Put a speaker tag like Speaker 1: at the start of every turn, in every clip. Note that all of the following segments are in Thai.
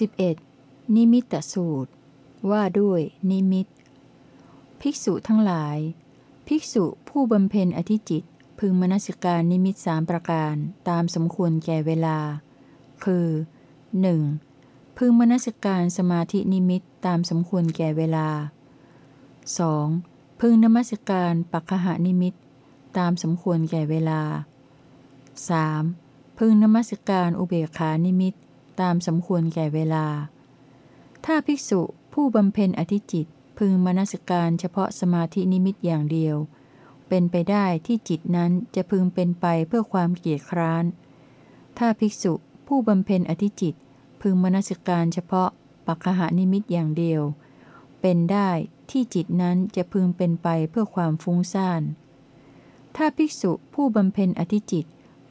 Speaker 1: 11. นิมิตตสูตร ว่าด้วยนิมิต ภิกษุทั้งหลาย ภิกษุผู้บำเพ็ญอธิจิต พึงมนสิการนิมิตสามประการตามสมควรแก่เวลา คือ 1. พึงมนสิการสมาธินิมิตตามสมควรแก่เวลา 2. พึงมนสิการปัคคหนิมิต ตามสมควรแก่เวลา 3. พึงนมัสการอุเบกขานิมิต ตามสมควรแก่เวลา ถ้าภิกษุผู้บำเพ็ญอธิจิต พึงมนสการเฉพาะสมาธินิมิตอย่างเดียว เป็นไปได้ที่จิตนั้นจะพึงเป็นไปเพื่อความเกียจคร้าน ถ้าภิกษุผู้บำเพ็ญอธิจิต พึงมนสการเฉพาะปัจหานิมิตอย่างเดียว เป็นได้ที่จิตนั้นจะพึงเป็นไปเพื่อความฟุ้งซ่าน ถ้าภิกษุผู้บำเพ็ญอธิจิต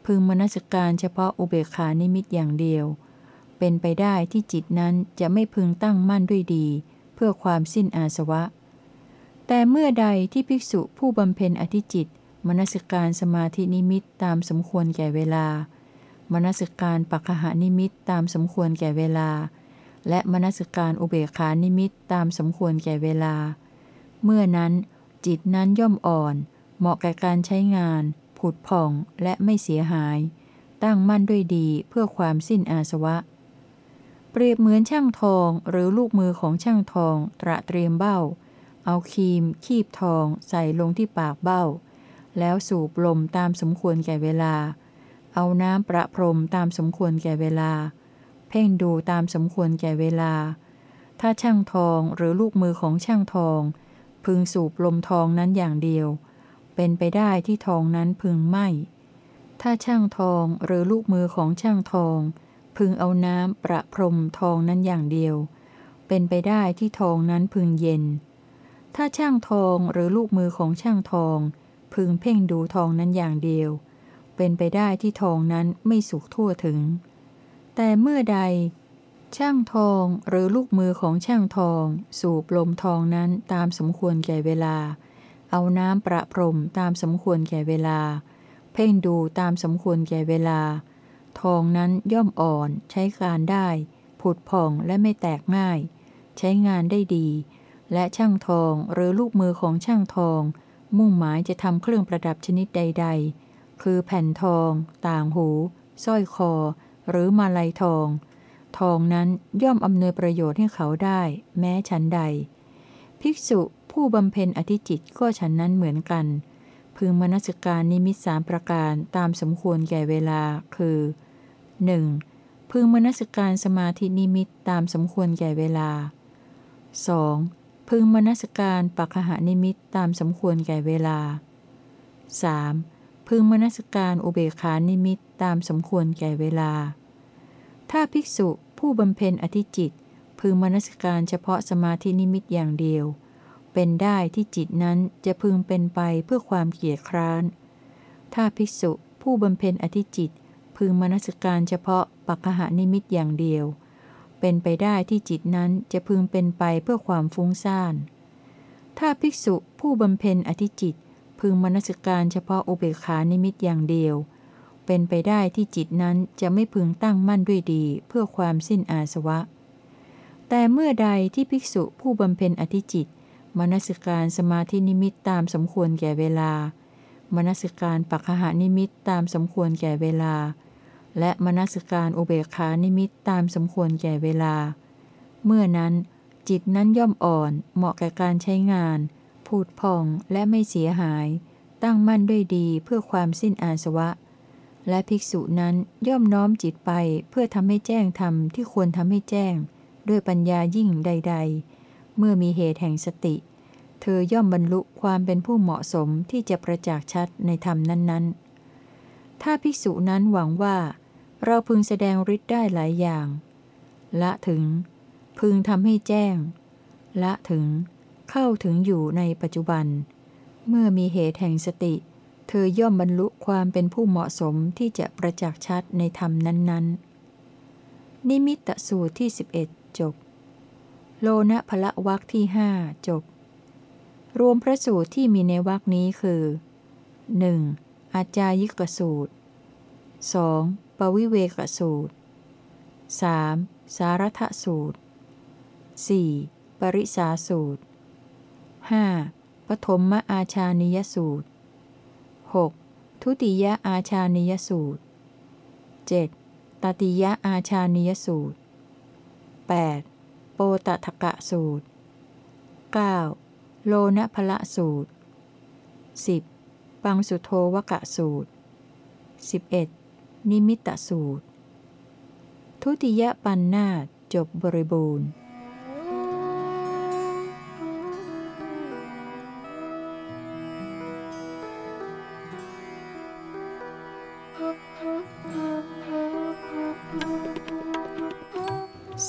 Speaker 1: พึงมนสิการเฉพาะอุเบกขานิมิตอย่างเดียวเป็นไปได้ที่จิตนั้นจะไม่พึงตั้งมั่นด้วยดี เพื่อความสิ้นอาสวะ แต่เมื่อใดที่ภิกษุผู้บำเพ็ญอธิจิต มนสิการสมาธินิมิตตามสมควรแก่เวลา มนสิการปัคคหนิมิตตามสมควรแก่เวลา และมนสิการอุเบกขานิมิตตามสมควรแก่เวลา เมื่อนั้นจิตนั้นย่อมอ่อน เหมาะแก่การใช้งาน ผุดผ่องและไม่เสียหาย ตั้งมั่นด้วยดีเพื่อความสิ้นอาสวะ เปรียบเหมือนช่างทองหรือลูกมือของช่างทอง ตระเตรียมเบ้า เอาครีม คีบทองใส่ลงที่ปากเบ้า แล้วสูบลมตามสมควรแก่เวลา เอาน้ำประพรมตามสมควรแก่เวลา เพ่งดูตามสมควรแก่เวลา ถ้าช่างทองหรือลูกมือของช่างทอง พึงสูบลมทองนั้นอย่างเดียว เป็นไปได้ที่ทองนั้นพึงไหมถ้าช่างทองหรือลูกมือของช่างทอง พึงเอาน้ำประพรมทองนั้นอย่างเดียว เป็นไปได้ที่ทองนั้นพึงเย็น ถ้าช่างทองหรือลูกมือของช่างทอง พึงเพ่งดูทองนั้นอย่างเดียว เป็นไปได้ที่ทองนั้นไม่สุกทั่วถึง แต่เมื่อใด ช่างทองหรือลูกมือของช่างทอง สูบลมทองนั้นตามสมควรแก่เวลา เอาน้ำประพรมตามสมควรแก่เวลา เพ่งดูตามสมควรแก่เวลา ทองนั้นย่อมอ่อนใช้การได้ ผุดผ่องและไม่แตกง่าย ใช้งานได้ดี และช่างทองหรือลูกมือของช่างทอง มุ่งหมายจะทำเครื่องประดับชนิดใด ๆ คือแผ่นทอง ต่างหูสร้อยคอ หรือมาลัยทอง ทองนั้นย่อมอำนวยประโยชน์ให้เขาได้ แม้ฉันใด ภิกษุผู้บำเพ็ญอธิจิตก็ฉันนั้นเหมือนกัน พึงมนสการนิมิตสามประการตามสมควรแก่เวลา คือ หนึ่งพึงมนสการสมาธินิมิตตามสมควรแก่เวลา 2. พึงมนสการปัจหานิมิตตามสมควรแก่เวลา 3. พึงมนสการอุเบขานิมิตตามสมควรแก่เวลา ถ้าภิกษุผู้บำเพ็ญอธิจิต พึงมนสการเฉพาะสมาธินิมิตอย่างเดียว เป็นได้ที่จิตนั้นจะพึงเป็นไปเพื่อความเกียจคร้าน ถ้าภิกษุผู้บำเพ็ญอธิจิต พึงมนสการเฉพาะปัจหานิมิตอย่างเดียว เป็นไปได้ที่จิตนั้นจะพึงเป็นไปเพื่อความฟุ้งซ่าน ถ้าภิกษุผู้บำเพ็ญอธิจิต พึงมนสการเฉพาะอุเบกขานิมิตอย่างเดียว เป็นไปได้ที่จิตนั้นจะไม่พึงตั้งมั่นด้วยดีเพื่อความสิ้นอาสวะ แต่เมื่อใดที่ภิกษุผู้บำเพ็ญอธิจิตมนสการสมาธินิมิตตามสมควรแก่เวลามนสการปัคคหนิมิตตามสมควรแก่เวลา และมนสการอุเบกขานิมิตตามสมควรแก่เวลา เมื่อนั้นจิตนั้นย่อมอ่อนเหมาะแก่การใช้งาน พูดพองและไม่เสียหาย ตั้งมั่นด้วยดีเพื่อความสิ้นอาสวะ และภิกษุนั้นย่อมน้อมจิตไปเพื่อทำให้แจ้งธรรมที่ควรทำให้แจ้ง ด้วยปัญญายิ่งใด ๆ เมื่อมีเหตุแห่งสติ เธอย่อมบรรลุความเป็นผู้เหมาะสมที่จะประจักษ์ชัดในธรรมนั้น ๆ ถ้าภิกษุนั้นหวังว่า เราพึงแสดงฤทธิ์ได้หลายอย่าง ละถึง พึงทำให้แจ้ง ละถึง เข้าถึงอยู่ในปัจจุบัน เมื่อมีเหตุแห่งสติ เธอย่อมบรรลุความเป็นผู้เหมาะสมที่จะประจักษ์ชัดในธรรมนั้น ๆ นิมิตสูตรที่ 11 จบ โลนะพละวักที่หจบ รวมพระสูตรที่มีในวักนี้คือ 1. อาจายิกสูตร 2. ปวิเวกสูตร 3. สารทสูตร 4. ปริสาสูตร 5. ปฐมมอาชานิยสูตร 6. ทุติยอาชานิยสูตร 7. ตติยอาชานิยสูตร 8. โปตทกะสูตร 9. โลนพละสูตร 10. ปังสุโทวกะสูตร 11. นิมิตสูตร ทุติยปันนาจบบริบูรณ์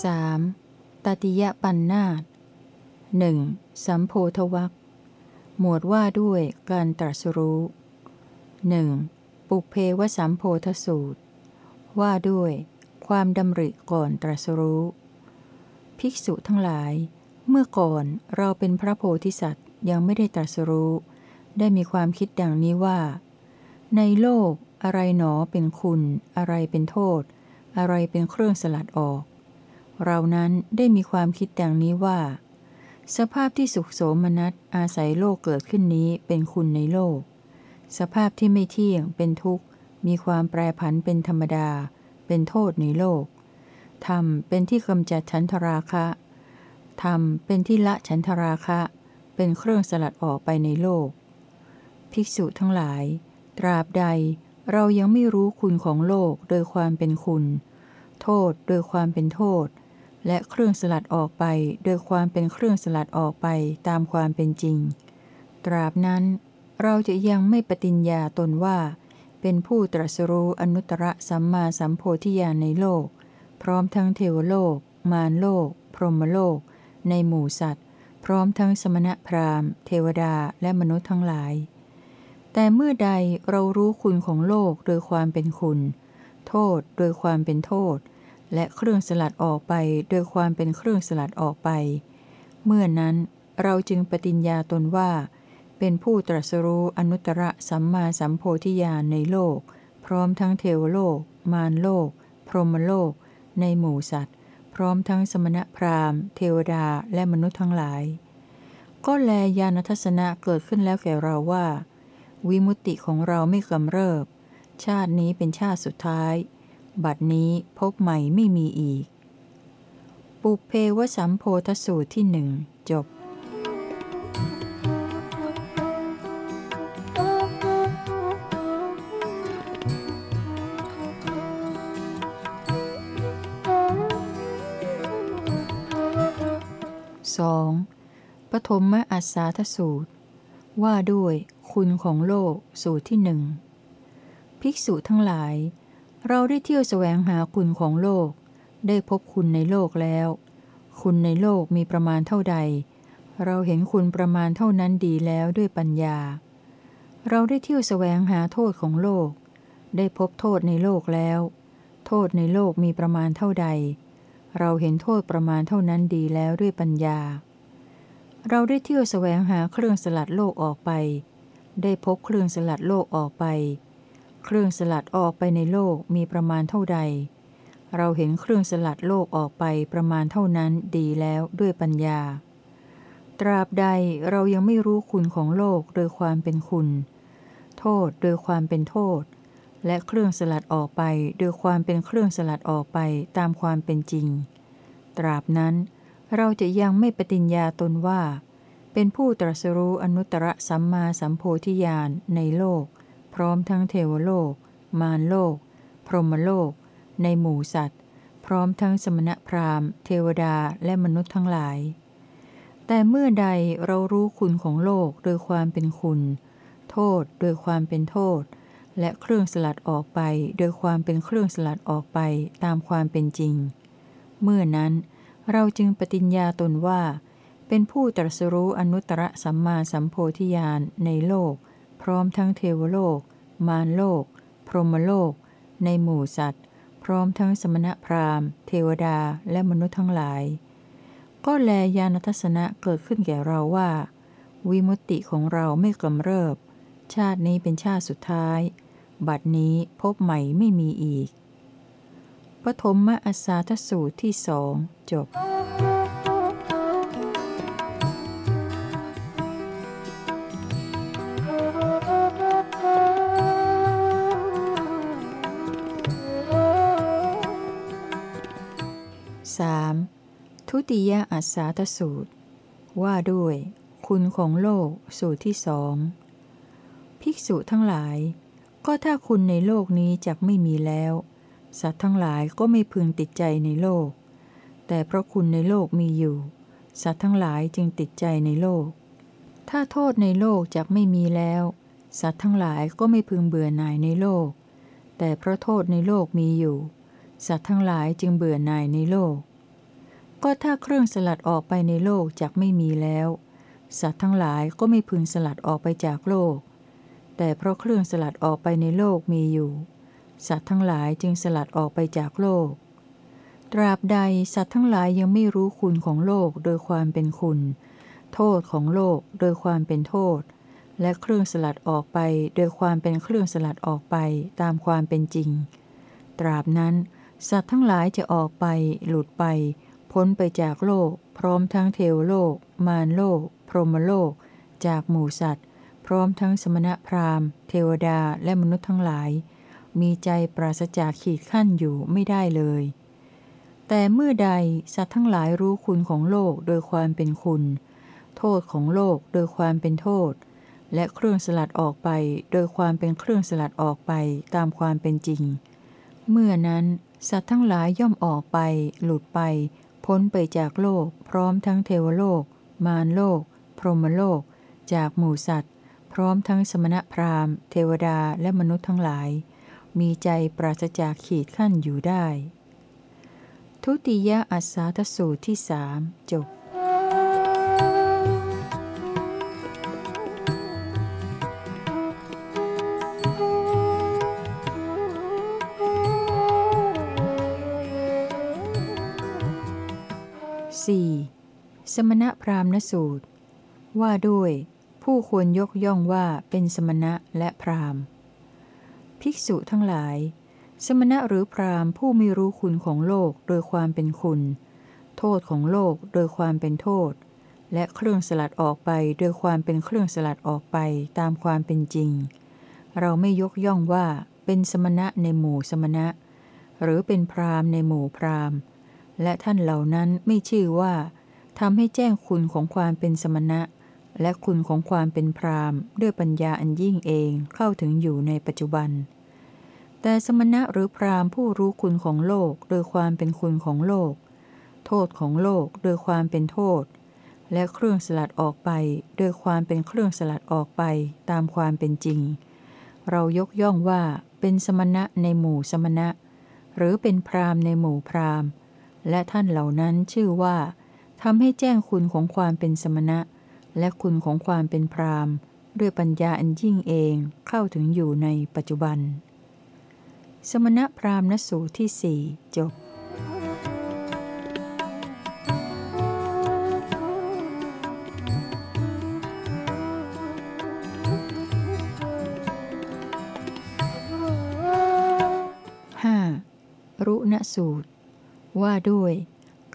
Speaker 1: สามตติยปันนาตหนึ่งสัมโพธวักหมวดว่าด้วยการตรัสรู้หนึ่ง ปุเพวสัมโพธสูตร ว่าด้วย ความดำริก่อนตรัสรู้ ภิกษุทั้งหลาย เมื่อก่อนเราเป็นพระโพธิสัตว์ยังไม่ได้ตรัสรู้ ได้มีความคิดดังนี้ว่า ในโลกอะไรหนอเป็นคุณ อะไรเป็นโทษ อะไรเป็นเครื่องสลัดออก เรานั้นได้มีความคิดดังนี้ว่า สภาพที่สุขโสมนัสอาศัยโลกเกิดขึ้นนี้เป็นคุณในโลก สภาพที่ไม่เที่ยงเป็นทุกข์ มีความแปรผันเป็นธรรมดา เป็นโทษในโลกธรรมเป็นที่กำจัดฉันทราคะธรรมเป็นที่ละฉันทราคะ เป็นเครื่องสลัดออกไปในโลก ภิกษุทั้งหลาย ตราบใดเรายังไม่รู้คุณของโลกโดยความเป็นคุณ โทษโดยความเป็นโทษ และเครื่องสลัดออกไปโดยความเป็นเครื่องสลัดออกไปตามความเป็นจริง ตราบนั้น เราจะยังไม่ปฏิญญาตนว่า เป็นผู้ตรัสรู้อนุตตรสัมมาสัมโพธิญาณในโลก พร้อมทั้งเทวโลก มารโลก พรหมโลก ในหมู่สัตว์ พร้อมทั้งสมณพราหมณ์ เทวดาและมนุษย์ทั้งหลาย แต่เมื่อใดเรารู้คุณของโลกโดยความเป็นคุณ โทษโดยความเป็นโทษ และเครื่องสลัดออกไปโดยความเป็นเครื่องสลัดออกไป เมื่อนั้นเราจึงปฏิญญาตนว่า เป็นผู้ตรัสรู้อนุตตรสัมมาสัมโพธิญาณในโลก พร้อมทั้งเทวโลก มารโลก พรหมโลก ในหมู่สัตว์ พร้อมทั้งสมณพราหมณ์ เทวดาและมนุษย์ทั้งหลาย ก็แลญาณทัศนะเกิดขึ้นแล้วแก่เราว่า วิมุตติของเราไม่กำเริบ ชาตินี้เป็นชาติสุดท้าย บัดนี้พบใหม่ไม่มีอีก ปุเพวสัมโพธสูตรที่หนึ่งจบ สองปฐมอัสสาทสูตร ว่าด้วยคุณของโลกสูตรที่หนึ่งภิกษุทั้งหลาย เราได้เที่ยวแสวงหาคุณของโลก ได้พบคุณในโลกแล้ว คุณในโลกมีประมาณเท่าใด เราเห็นคุณประมาณเท่านั้นดีแล้วด้วยปัญญา เราได้เที่ยวแสวงหาโทษของโลก ได้พบโทษในโลกแล้ว โทษในโลกมีประมาณเท่าใด เราเห็นโทษประมาณเท่านั้นดีแล้วด้วยปัญญา เราได้เที่ยวแสวงหาเครื่องสลัดโลกออกไป ได้พบเครื่องสลัดโลกออกไป เครื่องสลัดออกไปในโลกมีประมาณเท่าใด เราเห็นเครื่องสลัดโลกออกไปประมาณเท่านั้นดีแล้วด้วยปัญญา ตราบใดเรายังไม่รู้คุณของโลกโดยความเป็นคุณ โทษโดยความเป็นโทษ และเครื่องสลัดออกไปโดยความเป็นเครื่องสลัดออกไปตามความเป็นจริง ตราบนั้น เราจะยังไม่ปฏิญญาตนว่า เป็นผู้ตรัสรู้อนุตตรสัมมาสัมโพธิญาณในโลก พร้อมทั้งเทวโลก มารโลก พรหมโลก ในหมู่สัตว์ พร้อมทั้งสมณพราหมณ์ เทวดาและมนุษย์ทั้งหลาย แต่เมื่อใดเรารู้คุณของโลกโดยความเป็นคุณ โทษโดยความเป็นโทษ และเครื่องสลัดออกไปโดยความเป็นเครื่องสลัดออกไปตามความเป็นจริง เมื่อนั้นเราจึงปฏิญญาตนว่า เป็นผู้ตรัสรู้อนุตตรสัมมาสัมโพธิญาณในโลก พร้อมทั้งเทวโลก มารโลก พรหมโลก ในหมู่สัตว์ พร้อมทั้งสมณพราหมณ์ เทวดาและมนุษย์ทั้งหลาย ก็แลญาณทัศนะเกิดขึ้นแก่เราว่า วิมุตติของเราไม่กำเริบ ชาตินี้เป็นชาติสุดท้าย บัดนี้พบใหม่ไม่มีอีก ปฐมมอัสาทสูตรที่สองจบ 3. ทุติยอัสสาทสูตร ว่าด้วย คุณของโลกสูตรที่สอง ภิกษุทั้งหลาย ก็ถ้าคุณในโลกนี้จักไม่มีแล้ว สัตว์ทั้งหลายก็ไม่พึงติดใจในโลก แต่เพราะคุณในโลกมีอยู่ สัตว์ทั้งหลายจึงติดใจในโลก ถ้าโทษในโลกจักไม่มีแล้ว สัตว์ทั้งหลายก็ไม่พึงเบื่อหน่ายในโลก แต่เพราะโทษในโลกมีอยู่ สัตว์ทั้งหลายจึงเบื่อหน่ายในโลก ก็ถ้าเครื่องสลัดออกไปในโลกจักไม่มีแล้ว สัตว์ทั้งหลายก็ไม่พึงสลัดออกไปจากโลก แต่เพราะเครื่องสลัดออกไปในโลกมีอยู่ สัตว์ทั้งหลายจึงสลัดออกไปจากโลก ตราบใดสัตว์ทั้งหลายยังไม่รู้คุณของโลกโดยความเป็นคุณ โทษของโลกโดยความเป็นโทษ และเครื่องสลัดออกไปโดยความเป็นเครื่องสลัดออกไปตามความเป็นจริง ตราบนั้น สัตว์ทั้งหลายจะออกไป หลุดไป พ้นไปจากโลก พร้อมทั้งเทวโลก มารโลก พรหมโลก จากหมู่สัตว์ พร้อมทั้งสมณพราหมณ์ เทวดาและมนุษย์ทั้งหลาย มีใจปราศจากขีดขั้นอยู่ไม่ได้เลย แต่เมื่อใดสัตว์ทั้งหลายรู้คุณของโลกโดยความเป็นคุณ โทษของโลกโดยความเป็นโทษ และเครื่องสลัดออกไปโดยความเป็นเครื่องสลัดออกไปตามความเป็นจริง เมื่อนั้นสัตว์ทั้งหลายย่อมออกไป หลุดไป พ้นไปจากโลก พร้อมทั้งเทวโลก มารโลก พรหมโลก จากหมู่สัตว พร้อมทั้งสมณพราหมณ์ เทวดาและมนุษย์ทั้งหลาย มีใจปราศจากขีดขั้นอยู่ได้ ทุติยอัสสาทสูตรที่สามจบ 4. สมณพราหมณสูตร ว่าด้วย ผู้ควรยกย่องว่าเป็นสมณะและพราหมณ์ ภิกษุทั้งหลาย สมณะหรือพราหมณ์ผู้ไม่รู้คุณของโลกโดยความเป็นคุณ โทษของโลกโดยความเป็นโทษ และเครื่องสลัดออกไปโดยความเป็นเครื่องสลัดออกไปตามความเป็นจริง เราไม่ยกย่องว่าเป็นสมณะในหมู่สมณะ หรือเป็นพราหมณ์ในหมู่พราหมณ์ และท่านเหล่านั้นไม่ชื่อว่าทำให้แจ้งคุณของความเป็นสมณะ และคุณของความเป็นพรามด้วยปัญญาอันยิ่งเองเข้าถึงอยู่ในปัจจุบัน แต่สมณะหรือพรามผู้รู้คุณของโลกโดยความเป็นคุณของโลก โทษของโลกโดยความเป็นโทษ และเครื่องสลัดออกไปโดยความเป็นเครื่องสลัดออกไปตามความเป็นจริง เรายกย่องว่าเป็นสมณะในหมู่สมณะ หรือเป็นพรามในหมู่พรามและท่านเหล่านั้นชื่อว่าทำให้แจ้งคุณของความเป็นสมณะ และคุณของความเป็นพรามด้วยปัญญาอันยิ่งเองเข้าถึงอยู่ในปัจจุบัน สมณพราหมณสูตรที่สี่จบ 5. รุณสูตร ว่าด้วย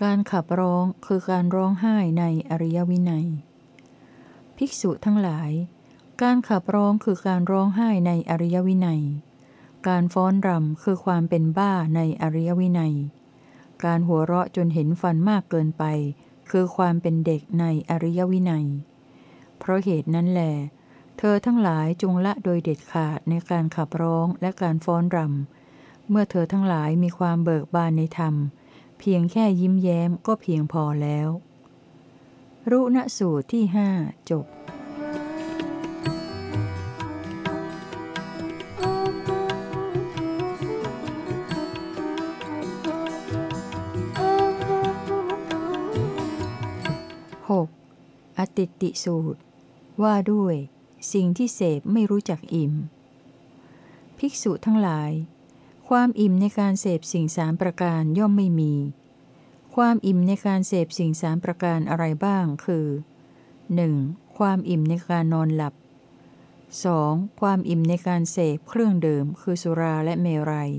Speaker 1: การขับร้องคือการร้องไห้ในอริยวินัย ภิกษุทั้งหลาย การขับร้องคือการร้องไห้ในอริยวินัย การฟ้อนรำคือความเป็นบ้าในอริยวินัย การหัวเราะจนเห็นฟันมากเกินไป คือความเป็นเด็กในอริยวินัย เพราะเหตุนั้นแหลเธอทั้งหลายจงละโดยเด็ดขาดในการขับร้องและการฟ้อนรำ เมื่อเธอทั้งหลายมีความเบิกบานในธรรม เพียงแค่ยิ้มแย้มก็เพียงพอแล้ว รุณสูตรที่ห้าจบ 6. อติตติสูตร ว่าด้วย สิ่งที่เสพไม่รู้จักอิ่ม ภิกษุทั้งหลาย ความอิ่มในการเสพสิ่งสามประการย่อมไม่มี ความอิ่มในการเสพสิ่งสามประการอะไรบ้าง คือ 1. ความอิ่มในการนอนหลับ 2. ความอิ่มในการเสพเครื่องดื่ม คือสุราและเมรัย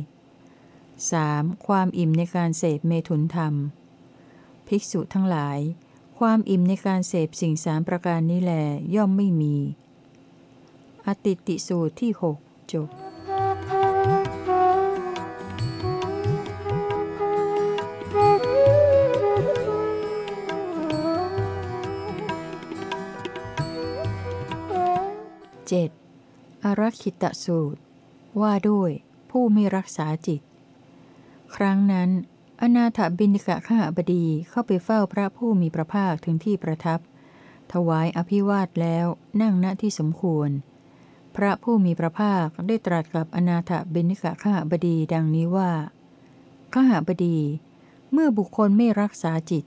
Speaker 1: 3. ความอิ่มในการเสพเมถุนธรรม ภิกษุทั้งหลาย ความอิ่มในการเสพสิ่งสามประการนี้แลย่อมไม่มี อติติสูตรที่ 6 จบ 7. อรคิตสูตร ว่าด้วยผู้ไม่รักษาจิต ครั้งนั้น อนาถบินิกะข้าบดีเข้าไปเฝ้าพระผู้มีพระภาคถึงที่ประทับ ถวายอภิวาทแล้วนั่งณที่สมควร พระผู้มีพระภาคได้ตรัสกับอนาถบินิกะข้าบดีดังนี้ว่าข้าบดี เมื่อบุคคลไม่รักษาจิต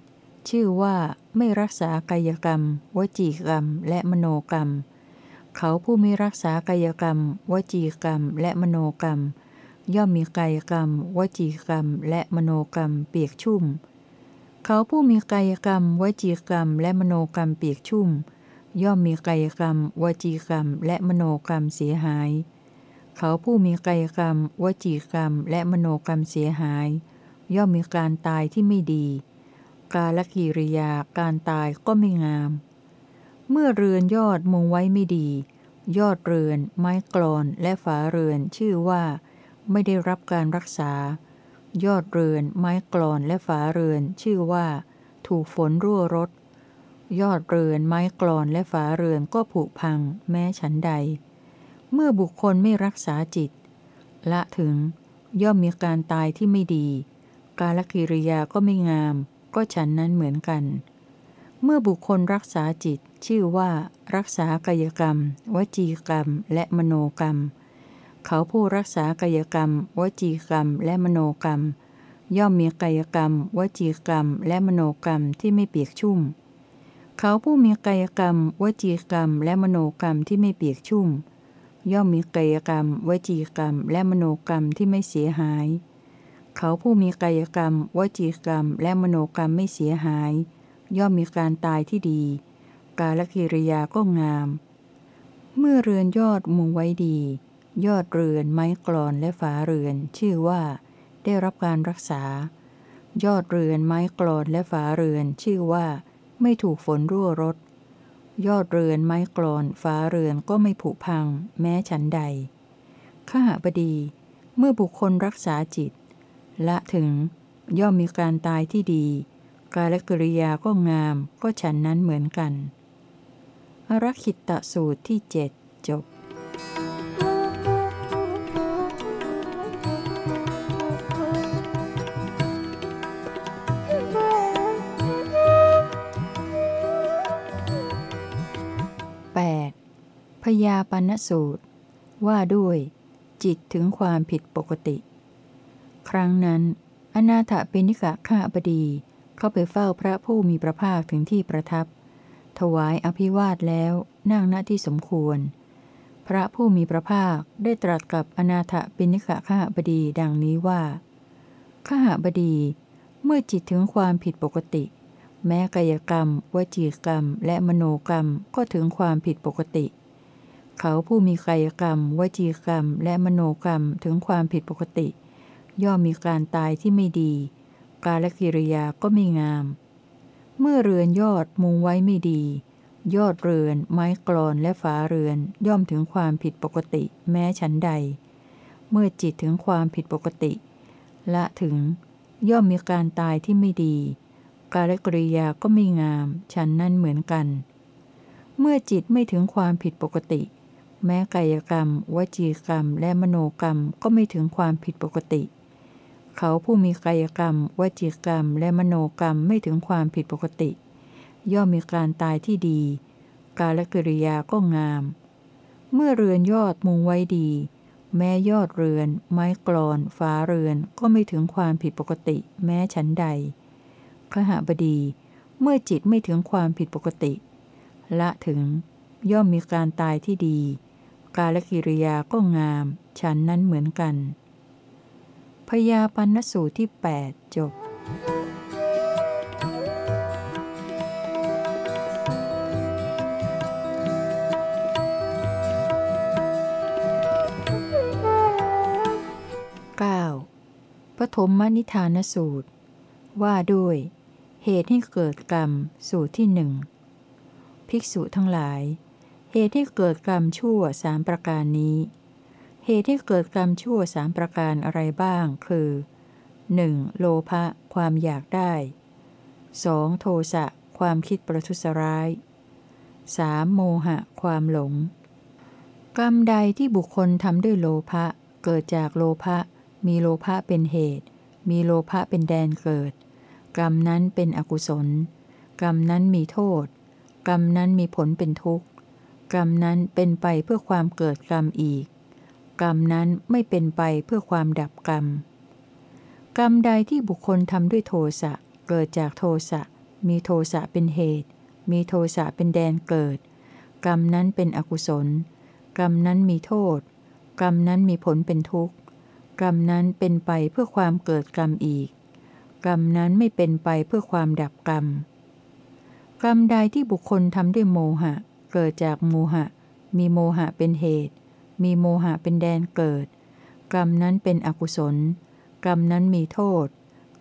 Speaker 1: ชื่อว่าไม่รักษากายกรรม วจีกรรม และมโนกรรม เขาผู้ไม่รักษากายกรรม วจีกรรม และมโนกรรม ย่อมมีกายกรรม วจีกรรม และมโนกรรม เปียกชุ่ม เขาผู้มีกายกรรม วจีกรรม และมโนกรรมเปียกชุ่ม ย่อมมีกายกรรม วจีกรรม และมโนกรรมเสียหาย เขาผู้มีกายกรรม วจีกรรม และมโนกรรมเสียหาย ย่อมมีการตายที่ไม่ดี กาลกิริยาการตายก็ไม่งาม เมื่อเรือนยอดมุงไว้ไม่ดี ยอดเรือน ไม้กรอนและฝาเรือนชื่อว่า ไม่ได้รับการรักษา ยอดเรือน ไม้กรอนและฝาเรือนชื่อว่า ถูกฝนรั่วรดยอดเรือนไม้กรอนและฝาเรือนก็ผุพัง แม้ฉันใด เมื่อบุคคลไม่รักษาจิต ละถึง ย่อมมีการตายที่ไม่ดี กาลกิริยาก็ไม่งาม ก็ฉันนั้นเหมือนกัน เมื่อบุคคลรักษาจิตชื่อว่า รักษากายกรรม วจีกรรม และมโนกรรม เขาผู้รักษากายกรรม วจีกรรม และมโนกรรม ย่อมมีกายกรรม วจีกรรม และมโนกรรมที่ไม่เปียกชุ่ม เขาผู้มีกายกรรม วจีกรรม และมโนกรรมที่ไม่เปียกชุ่ม ย่อมมีกายกรรม วจีกรรม และมโนกรรมที่ไม่เสียหาย เขาผู้มีกายกรรม วจีกรรม และมโนกรรมไม่เสียหายย ย่อมมีการตายที่ดี กาลกิริยาก็งาม เมื่อเรือนยอดมุงไว้ดี ยอดเรือนไม้กรอนและฝาเรือน ชื่อว่า ได้รับการรักษา ยอดเรือนไม้กรอนและฝาเรือน ชื่อว่า ไม่ถูกฝนรั่วรดยอดเรือนไม้กรอนฝาเรือนก็ไม่ผุพัง แม้ฉันใดข้าบดี เมื่อบุคคลรักษาจิต ละถึงย่อมมีการตายที่ดี กาลกิริยาก็งาม ก็ฉันนั้นเหมือนกัน อรคิตตสูตรที่เจ็ดจบพยาปันสูตร ว่าด้วย จิตถึงความผิดปกติ ครั้งนั้น อนาถปิณิกะข้าบดี เข้าไปเฝ้าพระผู้มีพระภาคถึงที่ประทับ ถวายอภิวาทแล้วนั่งณที่สมควร พระผู้มีพระภาคได้ตรัสกับอนาถปิณิกะข้าบดีดังนี้ว่าข้าบดี เมื่อจิตถึงความผิดปกติ แม้กายกรรม วจีกรรม และมโนกรรมก็ถึงความผิดปกติ เขาผู้มีกายกรรม วจีกรรม และมโนกรรมถึงความผิดปกติ ย่อมมีการตายที่ไม่ดี กาลกิริยาก็ไม่งาม เมื่อเรือนยอดมุงไว้ไม่ดี ยอดเรือน ไม้กรอนและฝาเรือนย่อมถึงความผิดปกติแม้ฉันใด เมื่อจิตถึงความผิดปกติ ละถึง ย่อมมีการตายที่ไม่ดี กาลกริยาก็ไม่งาม ฉันนั่นเหมือนกัน เมื่อจิตไม่ถึงความผิดปกติ แม้กายกรรม วจีกรรม และมโนกรรมก็ไม่ถึงความผิดปกติ เขาผู้มีกายกรรม วจีกรรม และมโนกรรมไม่ถึงความผิดปกติ ย่อมมีการตายที่ดี กาลกิริยาก็งาม เมื่อเรือนยอดมุงไว้ดี แม้ยอดเรือน ไม้กรอนฝาเรือนก็ไม่ถึงความผิดปกติ แม้ฉันใดขหบดี เมื่อจิตไม่ถึงความผิดปกติ ละถึง ย่อมมีการตายที่ดี กาลกิริยาก็งาม ฉันนั้นเหมือนกัน พยาปันสูตรที่ 8 จบ 9. ปฐมมนิทานสูตร ว่าด้วย เหตุให้เกิดกรรมสูตรที่หนึ่งภิกษุทั้งหลาย เหตุให้เกิดกรรมชั่วสามประการนี้ เหตุให้เกิดกรรมชั่วสามประการอะไรบ้าง คือ 1. โลภะความอยากได้ 2. โทสะความคิดประทุษร้าย 3. โมหะ ความหลง กรรมใดที่บุคคลทำด้วยโลภะเกิดจากโลภะมีโลภะเป็นเหตุ มีโลภะเป็นแดนเกิด กรรมนั้นเป็นอกุศล กรรมนั้นมีโทษ กรรมนั้นมีผลเป็นทุกข์ กรรมนั้นเป็นไปเพื่อความเกิดกรรมอีก กรรมนั้นไม่เป็นไปเพื่อความดับกรรม กรรมใดที่บุคคลทำด้วยโทสะเกิดจากโทสะมีโทสะเป็นเหตุ มีโทสะเป็นแดนเกิด กรรมนั้นเป็นอกุศล กรรมนั้นมีโทษ กรรมนั้นมีผลเป็นทุกข์ กรรมนั้นเป็นไปเพื่อความเกิดกรรมอีก กรรมนั้นไม่เป็นไปเพื่อความดับกรรม กรรมใดที่บุคคลทำด้วยโมหะ เกิดจากโมหะ มีโมหะเป็นเหตุ มีโมหะเป็นแดนเกิด กรรมนั้นเป็นอกุศล กรรมนั้นมีโทษ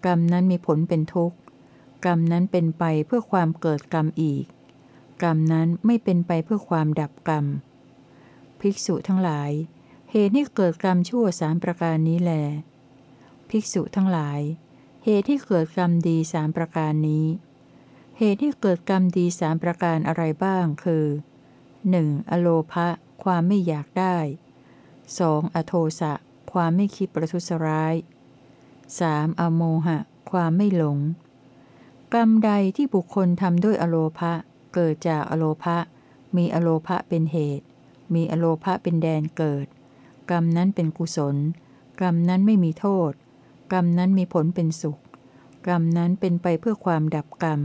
Speaker 1: กรรมนั้นมีผลเป็นทุกข์ กรรมนั้นเป็นไปเพื่อความเกิดกรรมอีก กรรมนั้นไม่เป็นไปเพื่อความดับกรรม ภิกษุทั้งหลาย เหตุให้เกิดกรรมชั่วสามประการนี้แล ภิกษุทั้งหลาย เหตุที่เกิดกรรมดีสามประการนี้ เหตุที่เกิดกรรมดีสามประการอะไรบ้างคือ 1. อโลภะ ความไม่อยากได้ 2. อโทสะ ความไม่คิดประทุษร้าย 3. อโมหะ ความไม่หลง กรรมใดที่บุคคลทำด้วยอโลภะเกิดจากอโลภะมีอโลภะเป็นเหตุ มีอโลภะเป็นแดนเกิด กรรมนั้นเป็นกุศล กรรมนั้นไม่มีโทษ กรรมนั้นมีผลเป็นสุข กรรมนั้นเป็นไปเพื่อความดับกรรม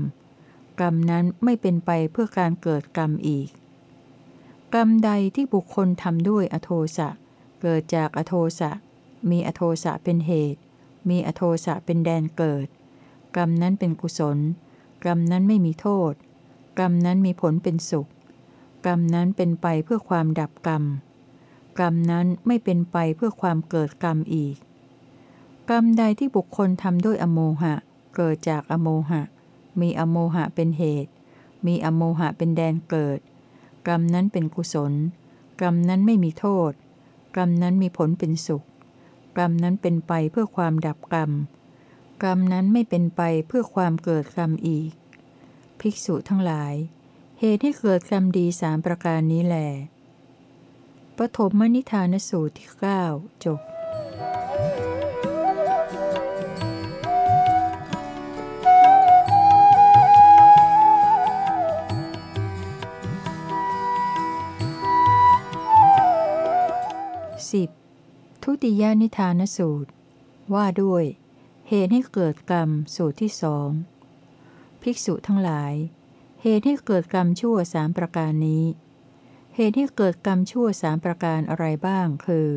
Speaker 1: กรรมนั้นไม่เป็นไปเพื่อการเกิดกรรมอีก กรรมใดที่บุคคลทำด้วยอโทสะ เกิดจากอโทสะ มีอโทสะเป็นเหตุ มีอโทสะเป็นแดนเกิด กรรมนั้นเป็นกุศล กรรมนั้นไม่มีโทษ กรรมนั้นมีผลเป็นสุข กรรมนั้นเป็นไปเพื่อความดับกรรม กรรมนั้นไม่เป็นไปเพื่อความเกิดกรรมอีก กรรมใดที่บุคคลทำด้วยอโมหะ เกิดจากอโมหะ มีอโมหะเป็นเหตุ มีอโมหะเป็นแดนเกิด กรรมนั้นเป็นกุศล กรรมนั้นไม่มีโทษ กรรมนั้นมีผลเป็นสุข กรรมนั้นเป็นไปเพื่อความดับกรรม กรรมนั้นไม่เป็นไปเพื่อความเกิดกรรมอีก ภิกษุทั้งหลาย เหตุให้เกิดกรรมดีสามประการนี้แหละปฐมนิทานสูตรที่ 9 จบ สิบทุติยานิทานสูตร ว่าด้วย เหตุให้เกิดกรรมสูตรที่สองภิกษุทั้งหลาย เหตุให้เกิดกรรมชั่วสามประการนี้ เหตุที่เกิดกรรมชั่วสามประการอะไรบ้างคือ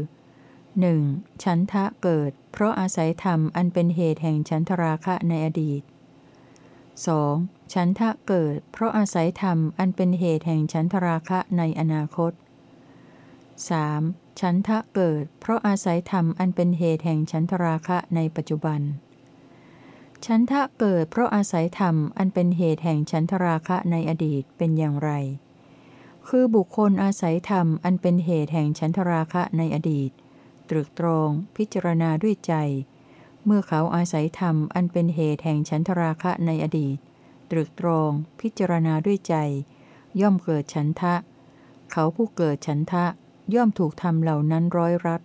Speaker 1: 1. ฉันทะเกิด เพราะอาศัยธรรมอันเป็นเหตุแห่งฉันทราคะในอดีต 2. ฉันทะเกิด เพราะอาศัยธรรมอันเป็นเหตุแห่งฉันทราคะในอนาคต 3. ฉันทะเกิด เพราะอาศัยธรรมอันเป็นเหตุแห่งฉันทราคะในปัจจุบัน ฉันทะเกิด เพราะอาศัยธรรมอันเป็นเหตุแห่งฉันทราคะในอดีตเป็นอย่างไร คือบุคคลอาศัยธรรมอันเป็นเหตุแห่งฉันทราคะในอดีต ตรึกตรอง พิจารณาด้วยใจ เมื่อเขาอาศัยธรรมอันเป็นเหตุแห่งฉันทราคะในอดีต ตรึกตรอง พิจารณาด้วยใจ ย่อมเกิดฉันทะ เขาผู้เกิดฉันทะ ย่อมถูกทำเหล่านั้นร้อยรัด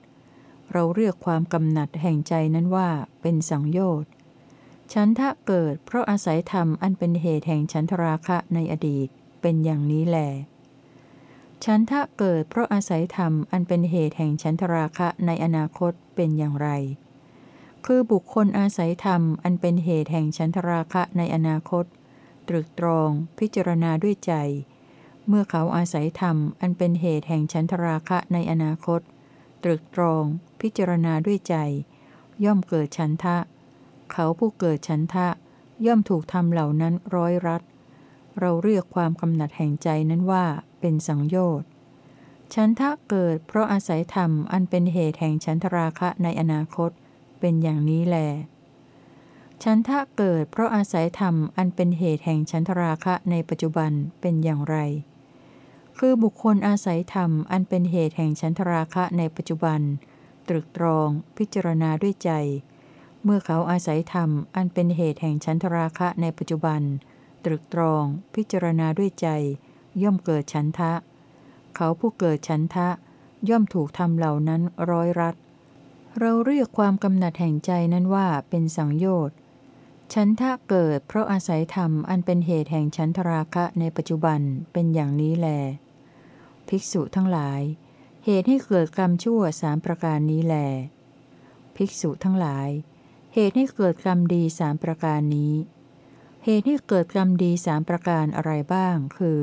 Speaker 1: เราเรียกความกำหนัดแห่งใจนั้นว่าเป็นสังโยชน์ ฉันทะเกิดเพราะอาศัยธรรมอันเป็นเหตุแห่งฉันทราคะในอดีตเป็นอย่างนี้แหลฉันทะเกิดเพราะอาศัยธรรมอันเป็นเหตุแห่งฉันทราคะในอนาคตเป็นอย่างไร คือบุคคลอาศัยธรรมอันเป็นเหตุแห่งฉันทราคะในอนาคต ตรึกตรอง พิจารณาด้วยใจ เมื่อเขาอาศัยธรรม อันเป็นเหตุแห่งฉันทราคะในอนาคต ตรึกตรอง พิจารณาด้วยใจ ย่อมเกิดฉันทะ เขาผู้เกิดฉันทะ ย่อมถูกทำเหล่านั้นร้อยรัด เราเรียกความกำหนัดแห่งใจนั้นว่าเป็นสังโยชน์ฉันทะเกิดเพราะอาศัยธรรม อันเป็นเหตุแห่งฉันทราคะในอนาคต เป็นอย่างนี้แล ฉันทะเกิดเพราะอาศัยธรรม อันเป็นเหตุแห่งฉันทราคะในปัจจุบันเป็นอย่างไร คือบุคคลอาศัยธรรมอันเป็นเหตุแห่งฉันทราคะในปัจจุบัน ตรึกตรอง พิจารณาด้วยใจ เมื่อเขาอาศัยธรรมอันเป็นเหตุแห่งฉันทราคะในปัจจุบัน ตรึกตรอง พิจารณาด้วยใจ ย่อมเกิดฉันทะ เขาผู้เกิดฉันทะ ย่อมถูกทำเหล่านั้นร้อยรัดเราเรียกความกำหนัดแห่งใจนั้นว่าเป็นสังโยชน์ฉันทะเกิดเพราะอาศัยธรรมอันเป็นเหตุแห่งฉันทราคะในปัจจุบันเป็นอย่างนี้แล ภิกษุทั้งหลาย เหตุให้เกิดกรรมชั่วสามประการนี้แล ภิกษุทั้งหลาย เหตุให้เกิดกรรมดีสามประการนี้ เหตุให้เกิดกรรมดีสามประการอะไรบ้าง คือ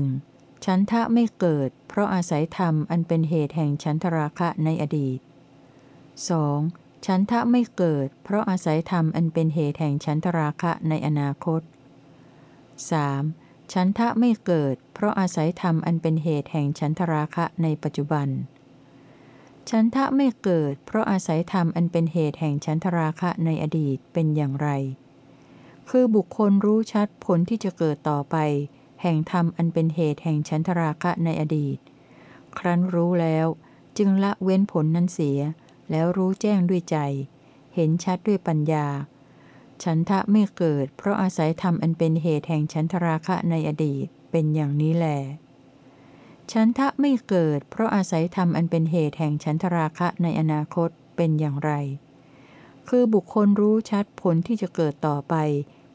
Speaker 1: 1. ฉันทะไม่เกิด เพราะอาศัยธรรมอันเป็นเหตุแห่งฉันทราคะในอดีต 2. ฉันทะไม่เกิด เพราะอาศัยธรรมอันเป็นเหตุแห่งฉันทราคะในอนาคต 3. ฉันทะไม่เกิด เพราะอาศัยธรรมอันเป็นเหตุแห่งฉันทราคะในปัจจุบัน ฉันทะไม่เกิด เพราะอาศัยธรรมอันเป็นเหตุแห่งฉันทราคะในอดีตเป็นอย่างไร คือบุคคลรู้ชัดผลที่จะเกิดต่อไป แห่งธรรมอันเป็นเหตุแห่งฉันทราคะในอดีต ครั้นรู้แล้ว จึงละเว้นผลนั้นเสีย แล้วรู้แจ้งด้วยใจ เห็นชัดด้วยปัญญา ฉันทะไม่เกิด เพราะอาศัยธรรมอันเป็นเหตุแห่งฉันทราคะในอดีตเป็นอย่างนี้แล ฉันทะไม่เกิด เพราะอาศัยธรรมอันเป็นเหตุแห่งฉันทราคะในอนาคตเป็นอย่างไร คือบุคคลรู้ชัดผลที่จะเกิดต่อไป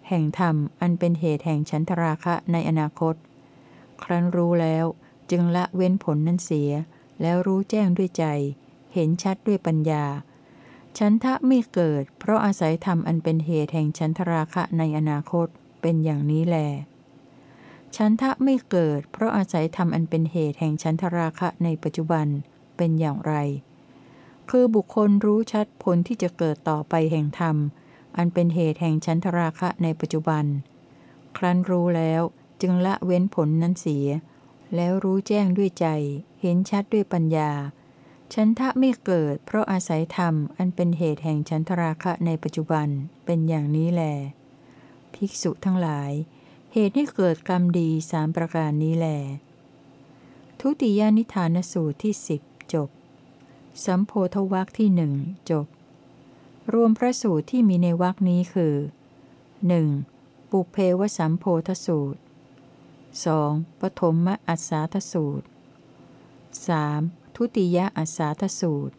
Speaker 1: แห่งธรรมอันเป็นเหตุแห่งฉันทราคะในอนาคต ครั้นรู้แล้วจึงละเว้นผลนั้นเสีย แล้วรู้แจ้งด้วยใจ เห็นชัดด้วยปัญญา ฉันทะไม่เกิด เพราะอาศัยธรรมอันเป็นเหตุแห่งฉันทราคะในอนาคตเป็นอย่างนี้แล ฉันทะไม่เกิด เพราะอาศัยธรรมอันเป็นเหตุแห่งฉันทราคะในปัจจุบันเป็นอย่างไร คือบุคคลรู้ชัดผลที่จะเกิดต่อไปแห่งธรรม อันเป็นเหตุแห่งฉันทราคะในปัจจุบัน ครั้นรู้แล้วจึงละเว้นผลนั้นเสีย แล้วรู้แจ้งด้วยใจ เห็นชัดด้วยปัญญา ฉันทะไม่เกิด เพราะอาศัยธรรมอันเป็นเหตุแห่งฉันทราคะในปัจจุบันเป็นอย่างนี้แล ภิกษุทั้งหลาย เหตุให้เกิดกรรมดีสามประการนี้แล ทุติยานิทานสูตรที่สิบจบ สัมโพธวักที่หนึ่งจบ รวมพระสูตรที่มีในวักนี้คือ 1. ปุเพวสัมโพธสูตร 2. ปฐมมอัสสาทสูตร 3. ทุติยอัสาทสูตร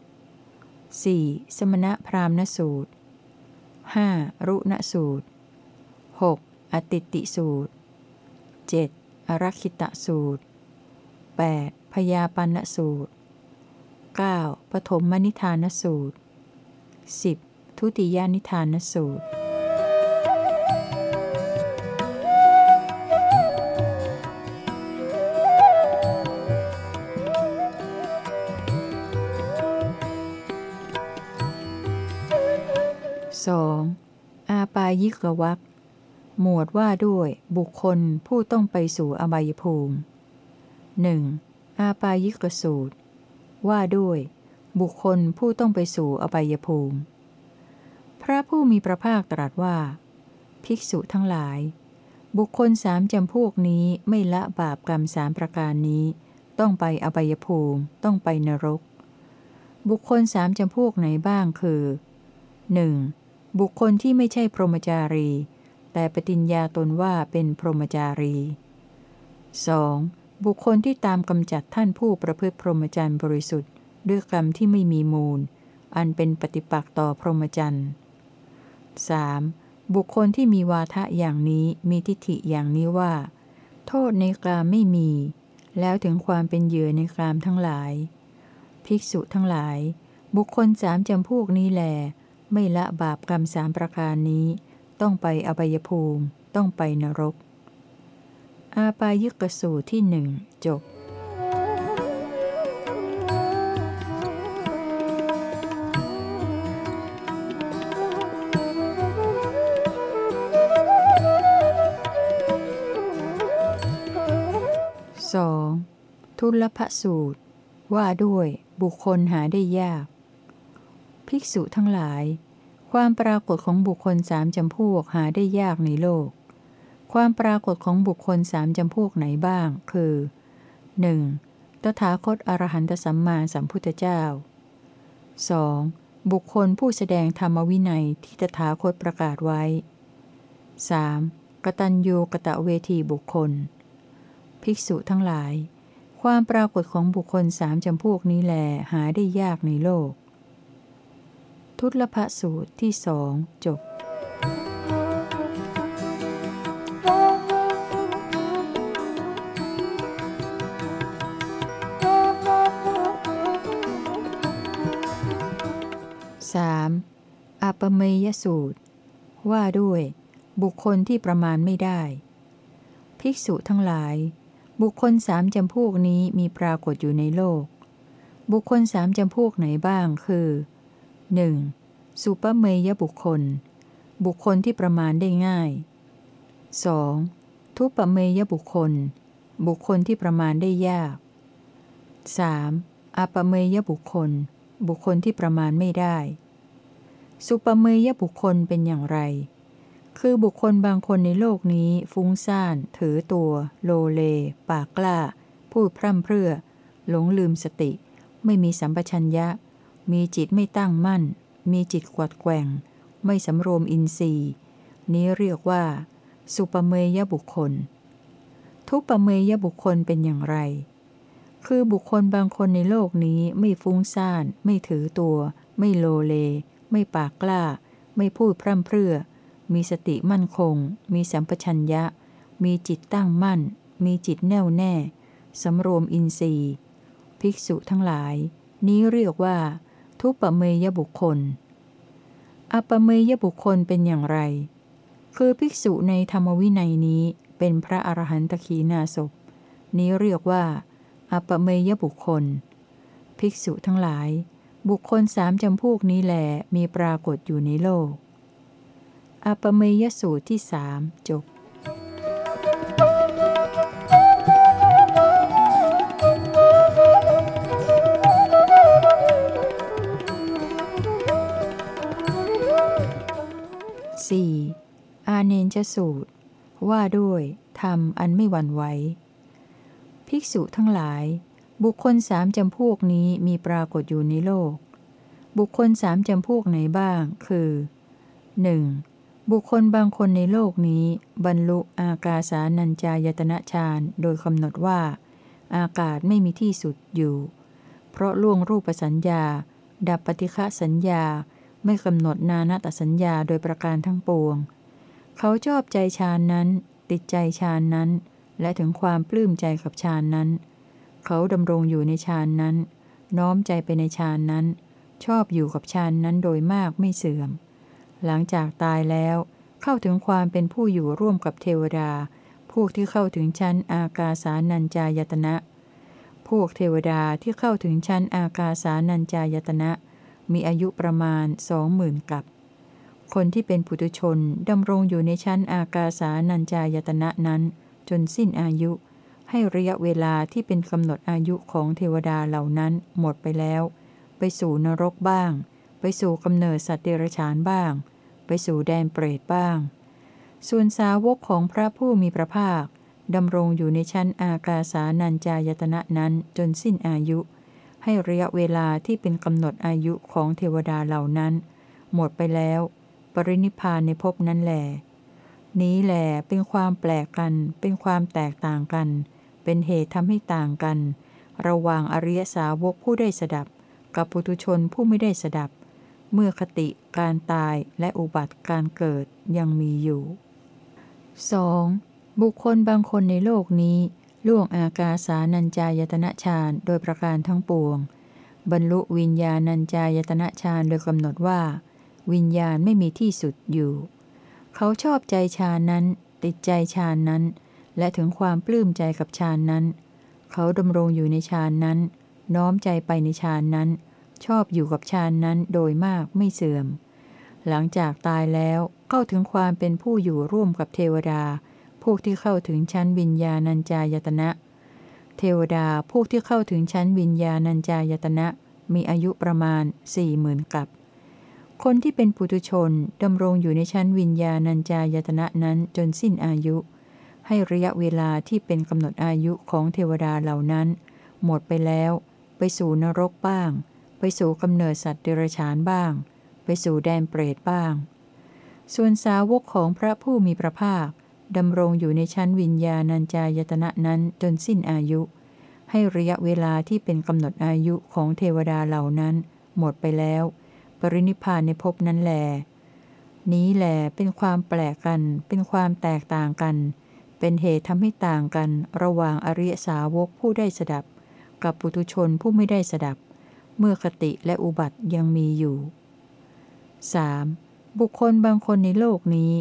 Speaker 1: 4. สมณพราหมณสูตร 5. รุณสูตร 6. อติติสูตร 7. อรักขิตะสูตร 8. พยาปันสูตร 9. ปฐมมนิทานสูตร 10. ทุติยานิทานสูตร ยิกวักหมวดว่าด้วยบุคคลผู้ต้องไปสู่อบายภูมิหนึ่งอาปายิกสูตร ว่าด้วย บุคคลผู้ต้องไปสู่อบายภูมิ พระผู้มีพระภาคตรัสว่า ภิกษุทั้งหลาย บุคคลสามจำพวกนี้ไม่ละบาปกรรมสามประการนี้ ต้องไปอบายภูมิต้องไปนรก บุคคลสามจำพวกไหนบ้างคือ 1. บุคคลที่ไม่ใช่พรหมจารี แต่ปฏิญญาตนว่าเป็นพรหมจารี 2. บุคคลที่ตามกำจัดท่านผู้ประพฤติพรหมจรรย์บริสุทธิ์ ด้วยกรรมที่ไม่มีมูล อันเป็นปฏิปักษ์ต่อพรหมจรรย์ 3. บุคคลที่มีวาทะอย่างนี้มีทิฏฐิอย่างนี้ว่า โทษในกามไม่มี แล้วถึงความเป็นเหยื่อในกามทั้งหลาย ภิกษุทั้งหลาย บุคคลสามจำพวกนี้แหล ไม่ละบาปกรรมสามประการนี้ ต้องไปอบายภูมิ ต้องไปนรก อาปายิกสูตรที่หนึ่งจบ 2. ทุลพสูตร ว่าด้วยบุคคลหาได้ยาก ภิกษุทั้งหลาย ความปรากฏของบุคคลสามจำพวกหาได้ยากในโลก ความปรากฏของบุคคลสามจำพวกไหนบ้าง คือ 1. ตถาคตอรหันตสัมมาสัมพุทธเจ้า 2. บุคคลผู้แสดงธรรมวินัยที่ตถาคตประกาศไว้ 3. กตัญญูกะตะเวทีบุคคล ภิกษุทั้งหลาย ความปรากฏของบุคคลสามจำพวกนี้แลหาได้ยากในโลก ทุตลพสูตรที่สองจบ 3. อัปเมยสูตร ว่าด้วย บุคคลที่ประมาณไม่ได้ ภิกษุทั้งหลาย บุคคลสามจำพวกนี้มีปรากฏอยู่ในโลก บุคคลสามจำพวกไหนบ้างคือ 1. สุปเมยบุคคล บุคคลที่ประมาณได้ง่าย 2. ทุปเมยบุคคล บุคคลที่ประมาณได้ยาก 3. อปเมยบุคคล บุคคลที่ประมาณไม่ได้ สุปเมยบุคคลเป็นอย่างไร คือบุคคลบางคนในโลกนี้ฟุ้งซ่าน ถือตัว โลเล ปากกล้า พูดพร่ำเพรื่อ หลงลืมสติ ไม่มีสัมปชัญญะ มีจิตไม่ตั้งมั่น มีจิตกวัดแกว่ง ไม่สำรวมอินทรีย์ นี้เรียกว่า สุปเมยบุคคล ทุปเมยบุคคลเป็นอย่างไร คือบุคคลบางคนในโลกนี้ไม่ฟุ้งซ่าน ไม่ถือตัว ไม่โลเล ไม่ปากกล้า ไม่พูดพร่ำเพรื่อ มีสติมั่นคง มีสัมปชัญญะ มีจิตตั้งมั่น มีจิตแน่วแน่สำรวมอินทรีย์ ภิกษุทั้งหลาย นี้เรียกว่า ทุปเมยบุคคล อัปเมยบุคคลเป็นอย่างไร คือภิกษุในธรรมวินัยนี้เป็นพระอรหันตขีนาศพนี้เรียกว่า อัปเมยบุคคล ภิกษุทั้งหลาย บุคคลสามจำพวกนี้แหลมีปรากฏอยู่ในโลก อัปเมยสูตรที่สามจบ 4. อาเนนจสูตร ว่าด้วยธรรมอันไม่หวั่นไหว ภิกษุทั้งหลาย บุคคลสามจำพวกนี้มีปรากฏอยู่ในโลก บุคคลสามจำพวกไหนบ้าง คือ 1. บุคคลบางคนในโลกนี้ บรรลุอากาสานัญจายตนะฌานโดยกำหนดว่า อากาศไม่มีที่สุดอยู่ เพราะล่วงรูปสัญญา ดับปฏิฆะสัญญา ไม่กำหนดนานาตสัญญาโดยประการทั้งปวง เขาชอบใจฌานนั้น ติดใจฌานนั้น และถึงความปลื้มใจกับฌานนั้น เขาดำรงอยู่ในฌานนั้น น้อมใจไปในฌานนั้น ชอบอยู่กับฌานนั้นโดยมากไม่เสื่อม หลังจากตายแล้วเข้าถึงความเป็นผู้อยู่ร่วมกับเทวดา พวกที่เข้าถึงชั้นอากาสานัญจายตนะ พวกเทวดาที่เข้าถึงชั้นอากาสานัญจายตนะ มีอายุประมาณสองหมื่นกับคนที่เป็นปุถุชนดำรงอยู่ในชั้นอากาสานัญจายตนะนั้น จนสิ้นอายุ ให้ระยะเวลาที่เป็นกำหนดอายุของเทวดาเหล่านั้นหมดไปแล้ว ไปสู่นรกบ้าง ไปสู่กำเนิดสัตว์เดรัจฉานบ้าง ไปสู่แดนเปรตบ้าง ส่วนสาวกของพระผู้มีพระภาคดำรงอยู่ในชั้นอากาสานัญจายตนะนั้นจนสิ้นอายุ ให้ระยะเวลาที่เป็นกำหนดอายุของเทวดาเหล่านั้น หมดไปแล้ว ปรินิพานในภพนั้นแหลนี้แหลเป็นความแปลกกัน เป็นความแตกต่างกัน เป็นเหตุทำให้ต่างกัน ระหว่างอริยสาวกผู้ได้สดับ กับปุถุชนผู้ไม่ได้สดับ เมื่อคติการตายและอุบัติการเกิดยังมีอยู่ 2. บุคคลบางคนในโลกนี้ ล่วงอากาสานัญจายตนะฌานโดยประการทั้งปวง บรรลุวิญญาณัญจายตนะฌานโดยกำหนดว่า วิญญาณไม่มีที่สุดอยู่ เขาชอบใจฌานนั้น ติดใจฌานนั้น และถึงความปลื้มใจกับฌานนั้น เขาดำรงอยู่ในฌานนั้น น้อมใจไปในฌานนั้น ชอบอยู่กับฌานนั้นโดยมากไม่เสื่อม หลังจากตายแล้วเข้าถึงความเป็นผู้อยู่ร่วมกับเทวดา พวกที่เข้าถึงชั้นวิญญาณัญจายตนะ เทวดาพวกที่เข้าถึงชั้นวิญญาณัญจายตนะ มีอายุประมาณสี่หมื่นกับคลที่เป็นปุถุชนดำรงอยู่ในชั้นวิญญาณัญจายตนะนั้นจนสิ้นอายุ ให้ระยะเวลาที่เป็นกำหนดอายุของเทวดาเหล่านั้น หมดไปแล้ว ไปสู่นรกบ้าง ไปสู่กำเนิดสัตว์เดรัจฉานบ้าง ไปสู่แดนเปรตบ้าง ส่วนสาวกของพระผู้มีพระภาค ดำรงอยู่ในชั้นวิญญาณัญจายตนะนั้นจนสิ้นอายุ ให้ระยะเวลาที่เป็นกำหนดอายุของเทวดาเหล่านั้น หมดไปแล้ว ปรินิพานในภพนั้นแล นี้แหลเป็นความแปลกกัน เป็นความแตกต่างกัน เป็นเหตุทำให้ต่างกัน ระหว่างอริยสาวกผู้ได้สดับ กับปุถุชนผู้ไม่ได้สดับ เมื่อคติและอุบัติยังมีอยู่ 3. บุคคลบางคนในโลกนี้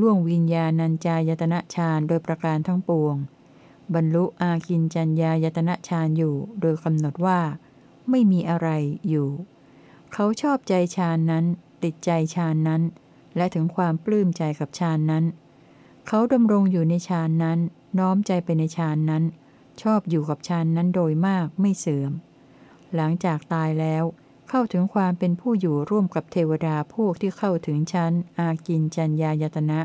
Speaker 1: ล่วงวิญญาณัญจายตนะฌานโดยประการทั้งปวง บรรลุอากินจัญญายตนะฌานอยู่ โดยกำหนดว่า ไม่มีอะไรอยู่ เขาชอบใจฌานนั้น ติดใจฌานนั้น และถึงความปลื้มใจกับฌานนั้น เขาดำรงอยู่ในฌานนั้น น้อมใจไปในฌานนั้น ชอบอยู่กับฌานนั้นโดยมากไม่เสื่อม หลังจากตายแล้วเข้าถึงความเป็นผู้อยู่ร่วมกับเทวดาพวกที่เข้าถึงชั้น อากินจัญญายตนะ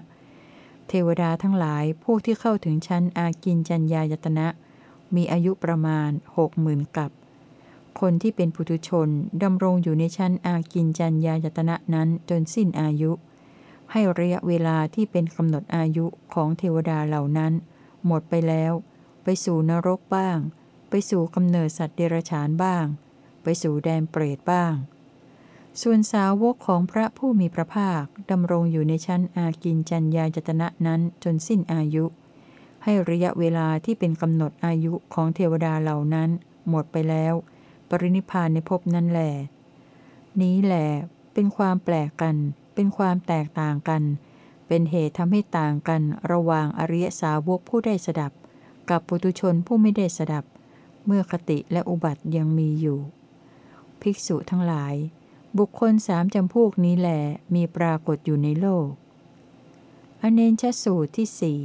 Speaker 1: เทวดาทั้งหลายพวกที่เข้าถึงชั้น อากินจัญญายตนะ มีอายุประมาณหกหมื่นกับ คนที่เป็นปุถุชนดำรงอยู่ในชั้นอากินจัญญายตนะนั้นจนสิ้นอายุ ให้ระยะเวลาที่เป็นกำหนดอายุของเทวดาเหล่านั้น หมดไปแล้ว ไปสู่นรกบ้าง ไปสู่กำเนิดสัตว์เดรัจฉานบ้าง ไปสู่แดนเปรตบ้าง ส่วนสาวกของพระผู้มีพระภาคดำรงอยู่ในชั้นอากินจัญญายตนะนั้นจนสิ้นอายุ ให้ระยะเวลาที่เป็นกำหนดอายุของเทวดาเหล่านั้น หมดไปแล้ว ปรินิพพานในภพนั้นแหลนี้แหลเป็นความแปลกกัน เป็นความแตกต่างกัน เป็นเหตุทำให้ต่างกันระหว่างอริยสาวกผู้ได้สดับ กับปุตุชนผู้ไม่ได้สดับ เมื่อคติและอุบัติยังมีอยู่ ภิกษุทั้งหลาย บุคคลสามจำพวกนี้แหลมีปรากฏอยู่ในโลก อเนนชสูตรที่สี่